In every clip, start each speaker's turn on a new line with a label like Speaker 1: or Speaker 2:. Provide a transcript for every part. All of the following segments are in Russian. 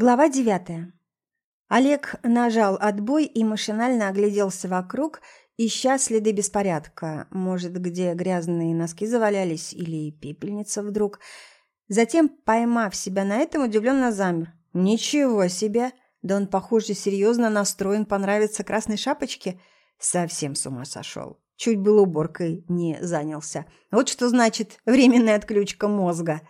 Speaker 1: Глава девятая. Олег нажал отбой и машинально огляделся вокруг, ища следы беспорядка. Может, где грязные носки завалялись или пепельница вдруг. Затем, поймав себя на этом, удивленно замер. «Ничего себе! Да он, похоже, серьезно настроен понравиться красной шапочке. Совсем с ума сошел. Чуть был уборкой не занялся. Вот что значит временная отключка мозга».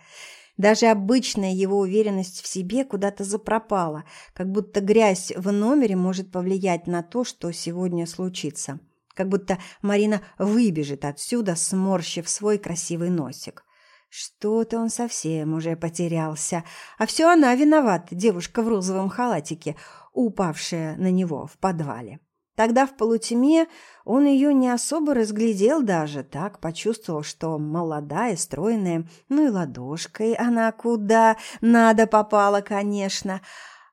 Speaker 1: Даже обычная его уверенность в себе куда-то запропала, как будто грязь в номере может повлиять на то, что сегодня случится. Как будто Марина выбежит отсюда, сморщив свой красивый носик. Что-то он совсем уже потерялся. А все она виновата, девушка в розовом халатике, упавшая на него в подвале. Тогда в полутьме он ее не особо разглядел даже, так почувствовал, что молодая, стройная, ну и ладошкой она куда надо попала, конечно.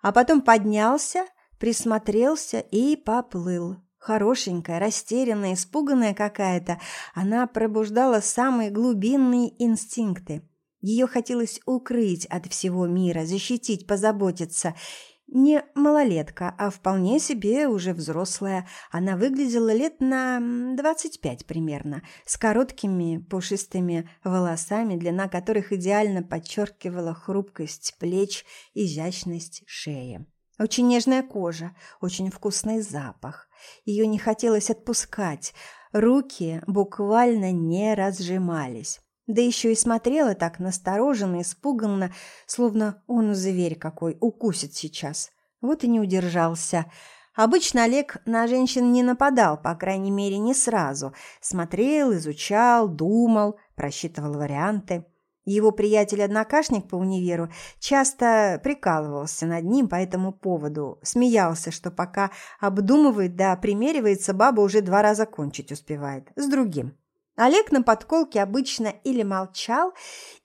Speaker 1: А потом поднялся, присмотрелся и поплыл. Хорошенькая, растерянная, испуганная какая-то, она пробуждала самые глубинные инстинкты. Ее хотелось укрыть от всего мира, защитить, позаботиться – не малолетка, а вполне себе уже взрослая. Она выглядела лет на двадцать пять примерно, с короткими пушистыми волосами, длина которых идеально подчеркивала хрупкость плеч, изящность шеи. Очень нежная кожа, очень вкусный запах. Ее не хотелось отпускать, руки буквально не разжимались. Да еще и смотрела так настороженно, испуганно, словно он зверь какой, укусит сейчас. Вот и не удержался. Обычно Олег на женщин не нападал, по крайней мере, не сразу. Смотрел, изучал, думал, просчитывал варианты. Его приятель-однокашник по универу часто прикалывался над ним по этому поводу, смеялся, что пока обдумывает да примеривается, баба уже два раза кончить успевает, с другим. Олег на подколке обычно или молчал,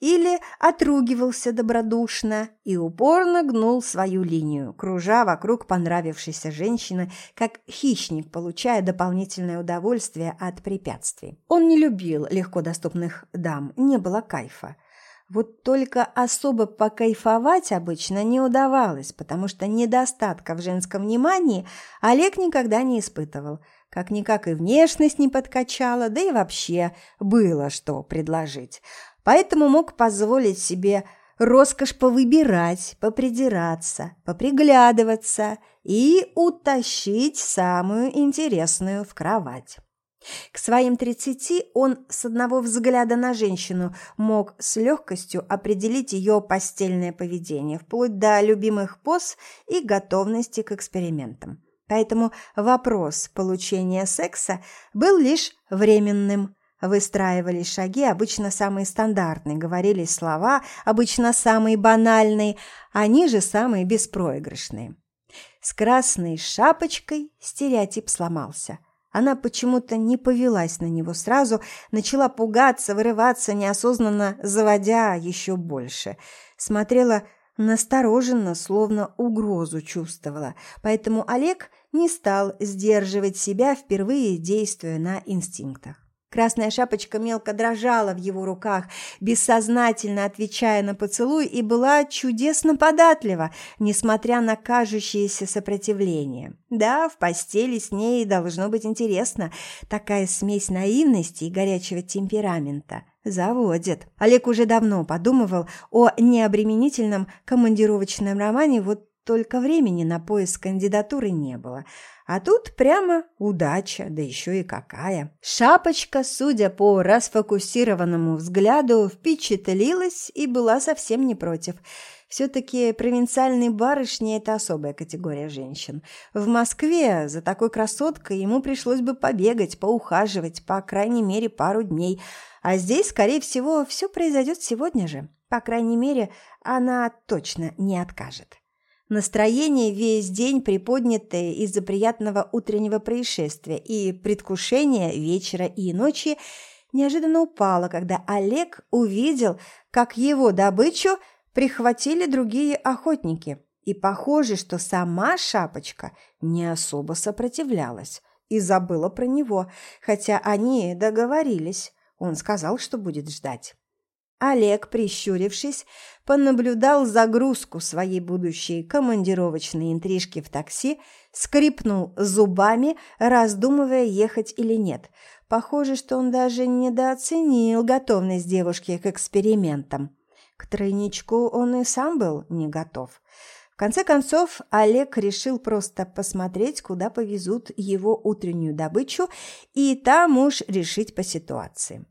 Speaker 1: или отругивался добродушно и упорно гнул свою линию, кружа вокруг понравившейся женщины, как хищник, получая дополнительное удовольствие от препятствий. Он не любил легко доступных дам, не было кайфа. Вот только особо покайфовать обычно не удавалось, потому что недостатка в женском внимании Олег никогда не испытывал – как-никак и внешность не подкачала, да и вообще было что предложить. Поэтому мог позволить себе роскошь повыбирать, попридираться, поприглядываться и утащить самую интересную в кровать. К своим тридцати он с одного взгляда на женщину мог с легкостью определить ее постельное поведение, вплоть до любимых поз и готовности к экспериментам. Поэтому вопрос получения секса был лишь временным. Выстраивались шаги, обычно самые стандартные, говорились слова, обычно самые банальные, они же самые беспроигрышные. С красной шапочкой стереотип сломался. Она почему-то не повелась на него сразу, начала пугаться, вырываться, неосознанно заводя еще больше. Смотрела настороженно, словно угрозу чувствовала. Поэтому Олег не стал сдерживать себя, впервые действуя на инстинктах. Красная шапочка мелко дрожала в его руках, бессознательно отвечая на поцелуй, и была чудесно податлива, несмотря на кажущееся сопротивление. Да, в постели с ней должно быть интересно. Такая смесь наивности и горячего темперамента. Заводит. Олег уже давно подумывал о необременительном командировочном романе, вот только времени на поиск кандидатуры не было. А тут прямо удача, да еще и какая. Шапочка, судя по расфокусированному взгляду, впечатлилась и была совсем не против. Все-таки провинциальные барышни – это особая категория женщин. В Москве за такой красоткой ему пришлось бы побегать, поухаживать, по крайней мере, пару дней. А здесь, скорее всего, все произойдет сегодня же. По крайней мере, она точно не откажет. Настроение весь день приподнятое из-за приятного утреннего происшествия и предвкушения вечера и ночи неожиданно упало, когда Олег увидел, как его добычу прихватили другие охотники. И похоже, что сама шапочка не особо сопротивлялась и забыла про него, хотя они договорились. Он сказал, что будет ждать. Олег, прищурившись, понаблюдал загрузку своей будущей командировочной интрижки в такси, скрипнул зубами, раздумывая, ехать или нет. Похоже, что он даже недооценил готовность девушки к экспериментам. К тройничку он и сам был не готов. В конце концов, Олег решил просто посмотреть, куда повезут его утреннюю добычу, и там уж решить по ситуации.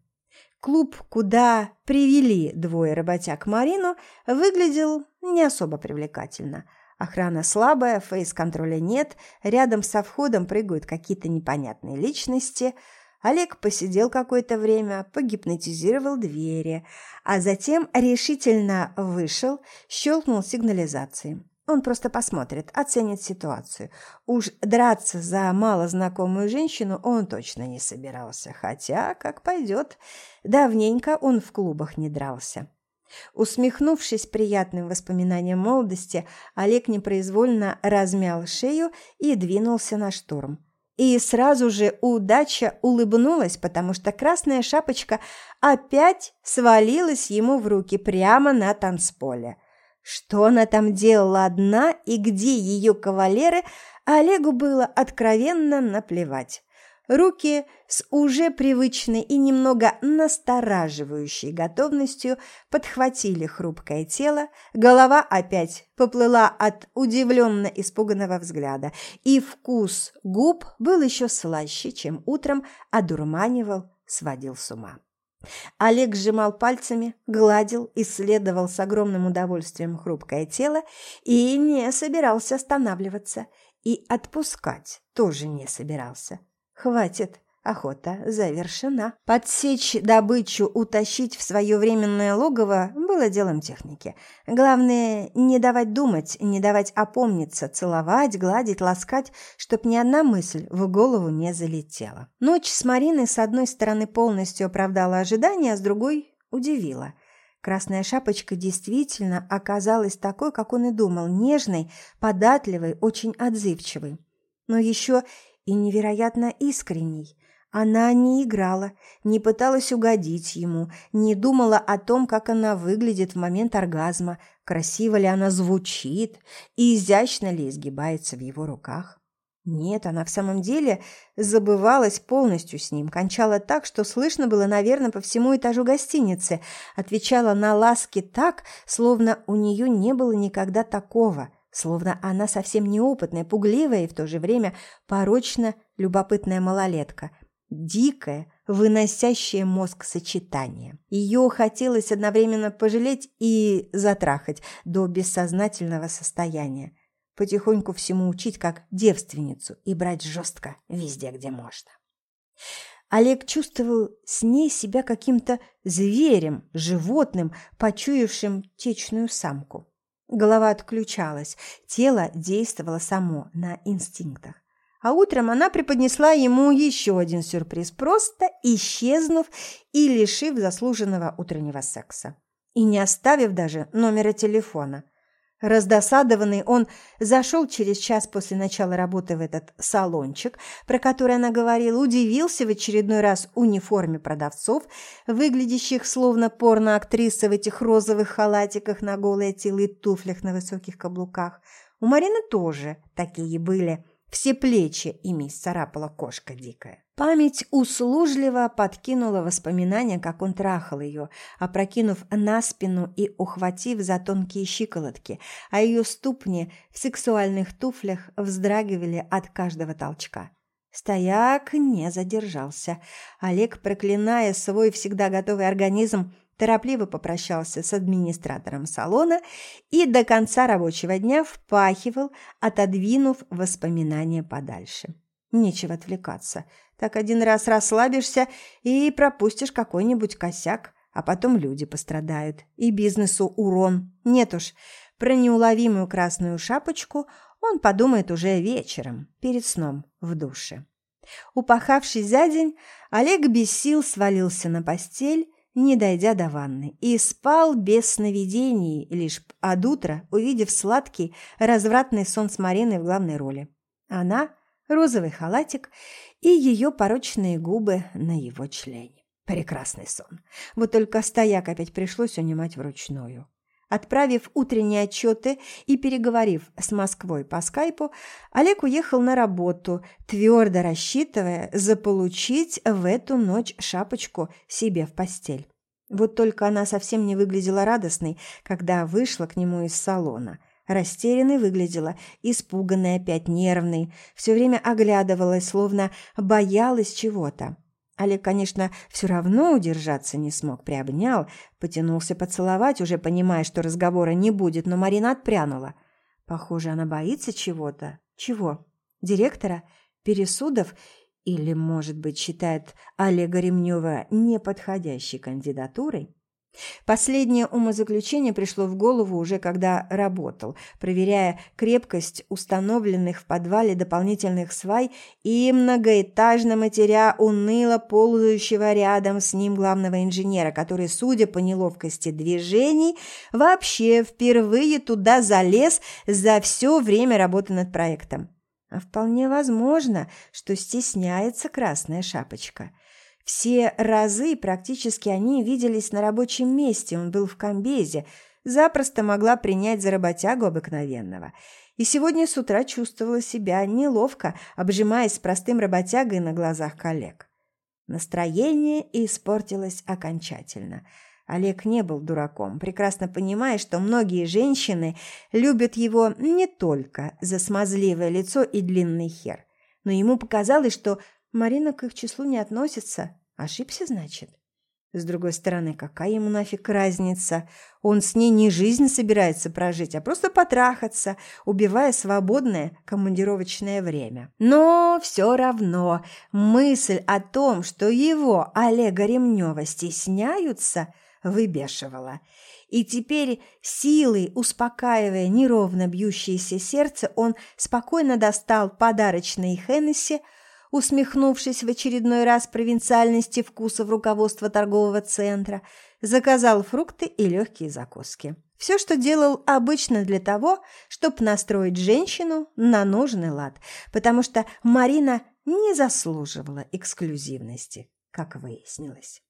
Speaker 1: Клуб, куда привели двое работяг Марину, выглядел не особо привлекательно. Охрана слабая, фейс-контроля нет, рядом со входом прыгают какие-то непонятные личности. Олег посидел какое-то время, погипнотизировал двери, а затем решительно вышел, щелкнул сигнализацией. Он просто посмотрит, оценит ситуацию. Уж драться за малознакомую женщину он точно не собирался. Хотя, как пойдет, давненько он в клубах не дрался. Усмехнувшись приятным воспоминанием молодости, Олег непроизвольно размял шею и двинулся на штурм. И сразу же удача улыбнулась, потому что красная шапочка опять свалилась ему в руки прямо на танцполе – что она там делала одна и где ее кавалеры, Олегу было откровенно наплевать. Руки с уже привычной и немного настораживающей готовностью подхватили хрупкое тело, голова опять поплыла от удивленно испуганного взгляда, и вкус губ был еще слаще, чем утром одурманивал, сводил с ума. Олег сжимал пальцами, гладил, исследовал с огромным удовольствием хрупкое тело и не собирался останавливаться. И отпускать тоже не собирался. Хватит, Охота завершена. Подсечь добычу, утащить в свое временное логово было делом техники. Главное, не давать думать, не давать опомниться, целовать, гладить, ласкать, чтоб ни одна мысль в голову не залетела. Ночь с Мариной с одной стороны полностью оправдала ожидания, а с другой удивила. Красная шапочка действительно оказалась такой, как он и думал, нежной, податливой, очень отзывчивой. Но еще и невероятно искренней. Она не играла, не пыталась угодить ему, не думала о том, как она выглядит в момент оргазма, красиво ли она звучит и изящно ли изгибается в его руках. Нет, она в самом деле забывалась полностью с ним, кончала так, что слышно было, наверное, по всему этажу гостиницы, отвечала на ласки так, словно у нее не было никогда такого, словно она совсем неопытная, пугливая и в то же время порочно любопытная малолетка – дикое, выносящее мозг сочетание. Ее хотелось одновременно пожалеть и затрахать до бессознательного состояния. Потихоньку всему учить как девственницу и брать жестко везде, где можно. Олег чувствовал с ней себя каким-то зверем, животным, почуявшим течную самку. Голова отключалась, тело действовало само на инстинктах. А утром она преподнесла ему еще один сюрприз, просто исчезнув и лишив заслуженного утреннего секса. И не оставив даже номера телефона. Раздосадованный он зашел через час после начала работы в этот салончик, про который она говорила, удивился в очередной раз униформе продавцов, выглядящих словно порно-актрисы в этих розовых халатиках на голое тело и туфлях на высоких каблуках. У Марины тоже такие были – все плечи ими царапала кошка дикая. Память услужливо подкинула воспоминания, как он трахал ее, опрокинув на спину и ухватив за тонкие щиколотки, а ее ступни в сексуальных туфлях вздрагивали от каждого толчка. Стояк не задержался. Олег, проклиная свой всегда готовый организм, торопливо попрощался с администратором салона и до конца рабочего дня впахивал, отодвинув воспоминания подальше. Нечего отвлекаться. Так один раз расслабишься и пропустишь какой-нибудь косяк, а потом люди пострадают. И бизнесу урон. Нет уж, про неуловимую красную шапочку он подумает уже вечером, перед сном в душе. Упахавшись за день, Олег без сил свалился на постель не дойдя до ванны, и спал без сновидений, лишь от утра, увидев сладкий, развратный сон с Мариной в главной роли. Она, розовый халатик и ее порочные губы на его члене. Прекрасный сон. Вот только стояк опять пришлось унимать вручную. Отправив утренние отчеты и переговорив с Москвой по скайпу, Олег уехал на работу, твердо рассчитывая заполучить в эту ночь шапочку себе в постель. Вот только она совсем не выглядела радостной, когда вышла к нему из салона. Растерянной выглядела, испуганной опять, нервной, все время оглядывалась, словно боялась чего-то. Олег, конечно, все равно удержаться не смог, приобнял, потянулся поцеловать, уже понимая, что разговора не будет, но Марина отпрянула. Похоже, она боится чего-то. Чего? Директора? Пересудов? Или, может быть, считает Олега Ремнева неподходящей кандидатурой? Последнее умозаключение пришло в голову уже когда работал, проверяя крепкость установленных в подвале дополнительных свай и многоэтажно матеря уныло ползающего рядом с ним главного инженера, который, судя по неловкости движений, вообще впервые туда залез за все время работы над проектом. А вполне возможно, что стесняется Красная Шапочка – все разы практически они виделись на рабочем месте, он был в комбезе, запросто могла принять за работягу обыкновенного. И сегодня с утра чувствовала себя неловко, обжимаясь с простым работягой на глазах коллег. Настроение испортилось окончательно. Олег не был дураком, прекрасно понимая, что многие женщины любят его не только за смазливое лицо и длинный хер. Но ему показалось, что Марина к их числу не относится. Ошибся, значит? С другой стороны, какая ему нафиг разница? Он с ней не жизнь собирается прожить, а просто потрахаться, убивая свободное командировочное время. Но все равно мысль о том, что его, Олега Ремнева, стесняются, выбешивала. И теперь, силой успокаивая неровно бьющееся сердце, он спокойно достал подарочный Хеннесси, усмехнувшись в очередной раз провинциальности вкусов руководства торгового центра, заказал фрукты и легкие закуски. Все, что делал обычно для того, чтобы настроить женщину на нужный лад, потому что Марина не заслуживала эксклюзивности, как выяснилось.